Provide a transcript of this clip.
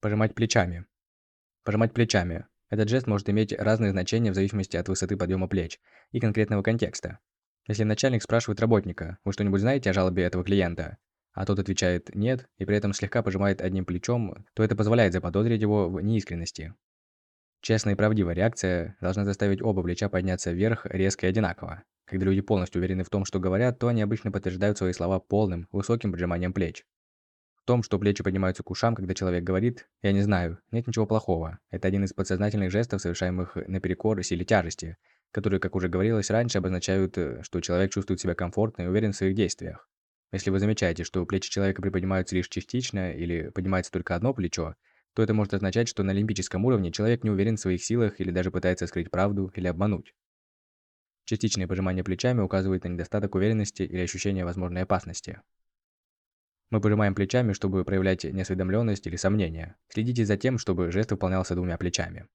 Пожимать плечами. Пожимать плечами. Этот жест может иметь разные значения в зависимости от высоты подъема плеч и конкретного контекста. Если начальник спрашивает работника, вы что-нибудь знаете о жалобе этого клиента, а тот отвечает «нет» и при этом слегка пожимает одним плечом, то это позволяет заподозрить его в неискренности. Честная и правдивая реакция должна заставить оба плеча подняться вверх резко и одинаково. Когда люди полностью уверены в том, что говорят, то они обычно подтверждают свои слова полным, высоким поджиманием плеч. В том, что плечи поднимаются к ушам, когда человек говорит «я не знаю», нет ничего плохого. Это один из подсознательных жестов, совершаемых наперекор силе тяжести, которые, как уже говорилось раньше, обозначают, э, что человек чувствует себя комфортно и уверен в своих действиях. Если вы замечаете, что плечи человека приподнимаются лишь частично или поднимается только одно плечо, то это может означать, что на олимпическом уровне человек не уверен в своих силах или даже пытается скрыть правду или обмануть. Частичное пожимание плечами указывает на недостаток уверенности или ощущение возможной опасности. Мы пожимаем плечами, чтобы проявлять неосведомленность или сомнение. Следите за тем, чтобы жест выполнялся двумя плечами.